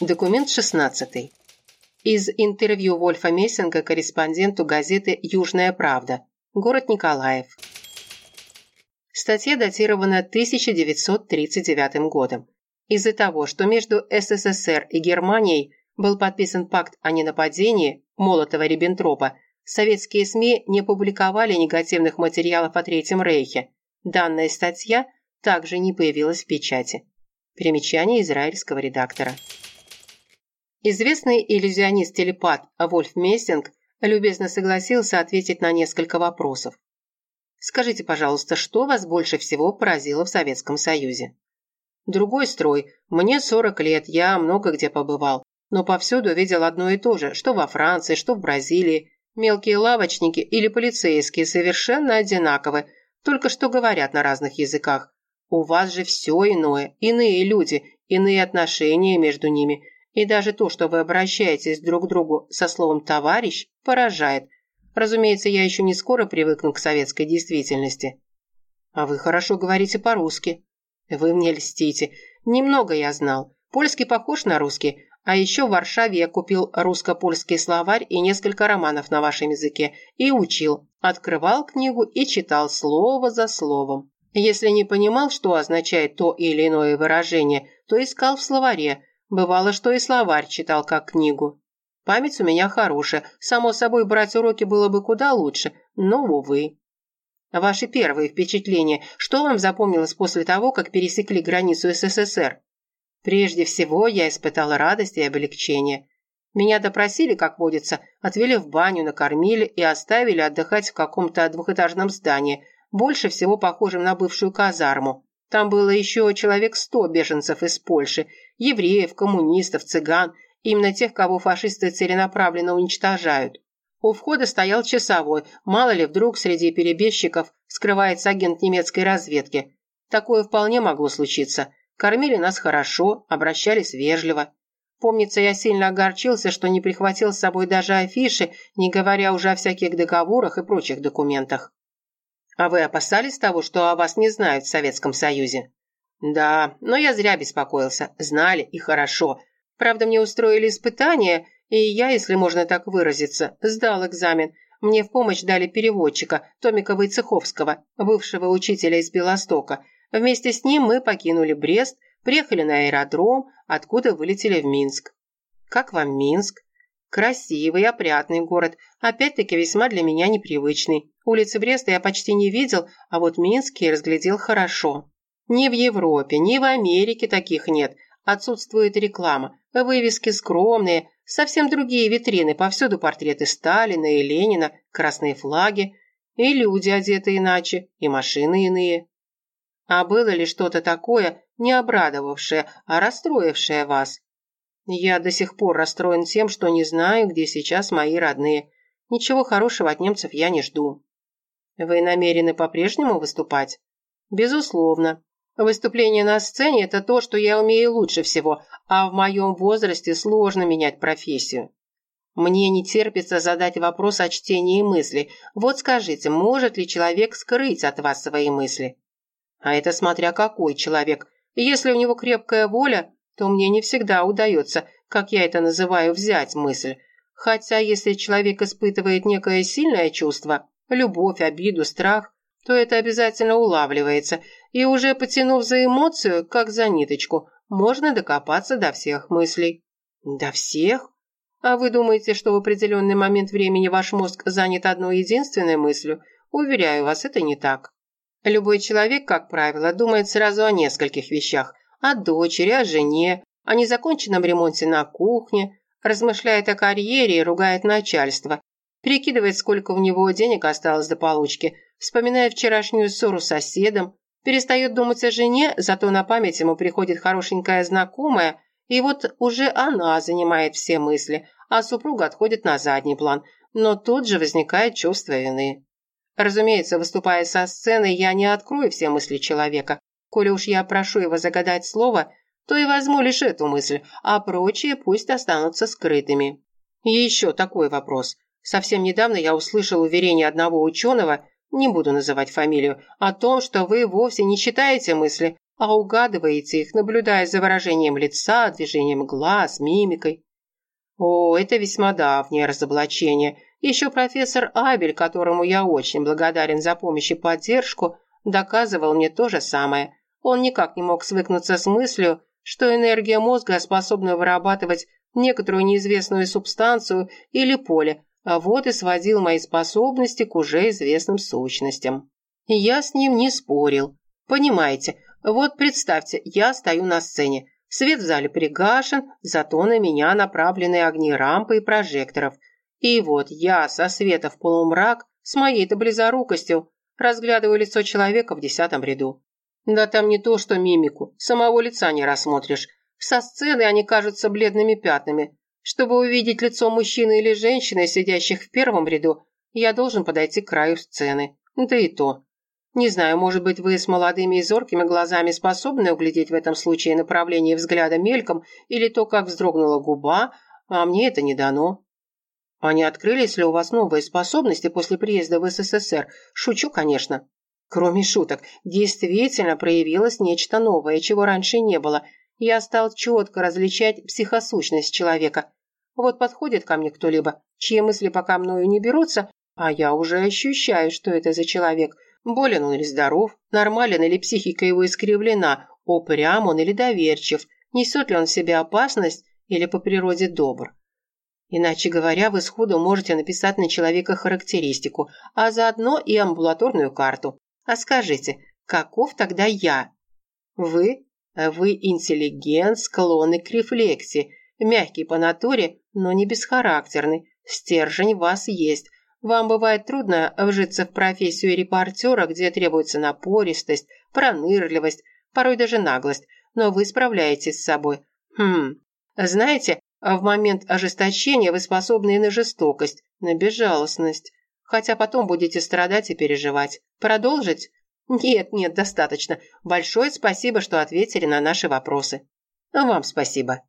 Документ 16. Из интервью Вольфа Мессинга корреспонденту газеты «Южная правда», город Николаев. Статья датирована 1939 годом. Из-за того, что между СССР и Германией был подписан пакт о ненападении Молотова-Риббентропа, советские СМИ не публиковали негативных материалов о Третьем Рейхе. Данная статья также не появилась в печати. Примечание израильского редактора. Известный иллюзионист-телепат Вольф Мессинг любезно согласился ответить на несколько вопросов. Скажите, пожалуйста, что вас больше всего поразило в Советском Союзе? Другой строй. Мне 40 лет, я много где побывал, но повсюду видел одно и то же, что во Франции, что в Бразилии. Мелкие лавочники или полицейские совершенно одинаковы, только что говорят на разных языках. У вас же все иное, иные люди, иные отношения между ними – и даже то, что вы обращаетесь друг к другу со словом «товарищ», поражает. Разумеется, я еще не скоро привыкну к советской действительности. А вы хорошо говорите по-русски. Вы мне льстите. Немного я знал. Польский похож на русский, а еще в Варшаве я купил русско-польский словарь и несколько романов на вашем языке и учил. Открывал книгу и читал слово за словом. Если не понимал, что означает то или иное выражение, то искал в словаре, Бывало, что и словарь читал как книгу. Память у меня хорошая. Само собой, брать уроки было бы куда лучше, но, увы. Ваши первые впечатления. Что вам запомнилось после того, как пересекли границу СССР? Прежде всего, я испытала радость и облегчение. Меня допросили, как водится, отвели в баню, накормили и оставили отдыхать в каком-то двухэтажном здании, больше всего похожем на бывшую казарму. Там было еще человек сто беженцев из Польши, евреев, коммунистов, цыган, именно тех, кого фашисты целенаправленно уничтожают. У входа стоял часовой, мало ли вдруг среди перебежчиков скрывается агент немецкой разведки. Такое вполне могло случиться. Кормили нас хорошо, обращались вежливо. Помнится, я сильно огорчился, что не прихватил с собой даже афиши, не говоря уже о всяких договорах и прочих документах. А вы опасались того, что о вас не знают в Советском Союзе? Да, но я зря беспокоился. Знали и хорошо. Правда, мне устроили испытание, и я, если можно так выразиться, сдал экзамен. Мне в помощь дали переводчика, Томика Войцеховского, бывшего учителя из Белостока. Вместе с ним мы покинули Брест, приехали на аэродром, откуда вылетели в Минск. Как вам Минск? Красивый, опрятный город, опять-таки весьма для меня непривычный. Улицы Бреста я почти не видел, а вот Минск я разглядел хорошо. Ни в Европе, ни в Америке таких нет. Отсутствует реклама. Вывески скромные, совсем другие витрины, повсюду портреты Сталина и Ленина, красные флаги. И люди одеты иначе, и машины иные. А было ли что-то такое, не обрадовавшее, а расстроившее вас? Я до сих пор расстроен тем, что не знаю, где сейчас мои родные. Ничего хорошего от немцев я не жду. Вы намерены по-прежнему выступать? Безусловно. Выступление на сцене – это то, что я умею лучше всего, а в моем возрасте сложно менять профессию. Мне не терпится задать вопрос о чтении мыслей. Вот скажите, может ли человек скрыть от вас свои мысли? А это смотря какой человек. Если у него крепкая воля, то мне не всегда удается, как я это называю, взять мысль. Хотя если человек испытывает некое сильное чувство, любовь, обиду, страх, то это обязательно улавливается, и уже потянув за эмоцию, как за ниточку, можно докопаться до всех мыслей. До всех? А вы думаете, что в определенный момент времени ваш мозг занят одной единственной мыслью? Уверяю вас, это не так. Любой человек, как правило, думает сразу о нескольких вещах о дочери, о жене, о незаконченном ремонте на кухне, размышляет о карьере и ругает начальство, перекидывает, сколько у него денег осталось до получки, вспоминая вчерашнюю ссору с соседом, перестает думать о жене, зато на память ему приходит хорошенькая знакомая, и вот уже она занимает все мысли, а супруга отходит на задний план, но тут же возникает чувство вины. Разумеется, выступая со сцены, я не открою все мысли человека, Коли уж я прошу его загадать слово, то и возьму лишь эту мысль, а прочие пусть останутся скрытыми. И еще такой вопрос. Совсем недавно я услышал уверение одного ученого, не буду называть фамилию, о том, что вы вовсе не читаете мысли, а угадываете их, наблюдая за выражением лица, движением глаз, мимикой. О, это весьма давнее разоблачение. Еще профессор Абель, которому я очень благодарен за помощь и поддержку, доказывал мне то же самое. Он никак не мог свыкнуться с мыслью, что энергия мозга способна вырабатывать некоторую неизвестную субстанцию или поле, а вот и сводил мои способности к уже известным сущностям. Я с ним не спорил. Понимаете, вот представьте, я стою на сцене. Свет в зале пригашен, зато на меня направлены огни рампы и прожекторов. И вот я со света в полумрак, с моей-то близорукостью, разглядываю лицо человека в десятом ряду. Да там не то, что мимику, самого лица не рассмотришь. Со сцены они кажутся бледными пятнами. Чтобы увидеть лицо мужчины или женщины, сидящих в первом ряду, я должен подойти к краю сцены. Да и то. Не знаю, может быть, вы с молодыми и зоркими глазами способны углядеть в этом случае направление взгляда мельком или то, как вздрогнула губа, а мне это не дано. А не открылись ли у вас новые способности после приезда в СССР? Шучу, конечно. Кроме шуток, действительно проявилось нечто новое, чего раньше не было. Я стал четко различать психосущность человека. Вот подходит ко мне кто-либо, чьи мысли пока мною не берутся, а я уже ощущаю, что это за человек – Болен он или здоров, нормален или психика его искривлена, упрям он или доверчив, несет ли он в себе опасность или по природе добр. Иначе говоря, вы сходу можете написать на человека характеристику, а заодно и амбулаторную карту. А скажите, каков тогда я? Вы? Вы интеллигент, склонный к рефлексии, мягкий по натуре, но не бесхарактерный. Стержень в вас есть, вам бывает трудно вжиться в профессию репортера, где требуется напористость, пронырливость, порой даже наглость, но вы справляетесь с собой. Хм, знаете, в момент ожесточения вы способны и на жестокость, на безжалостность. Хотя потом будете страдать и переживать. Продолжить? Нет, нет, достаточно. Большое спасибо, что ответили на наши вопросы. Вам спасибо.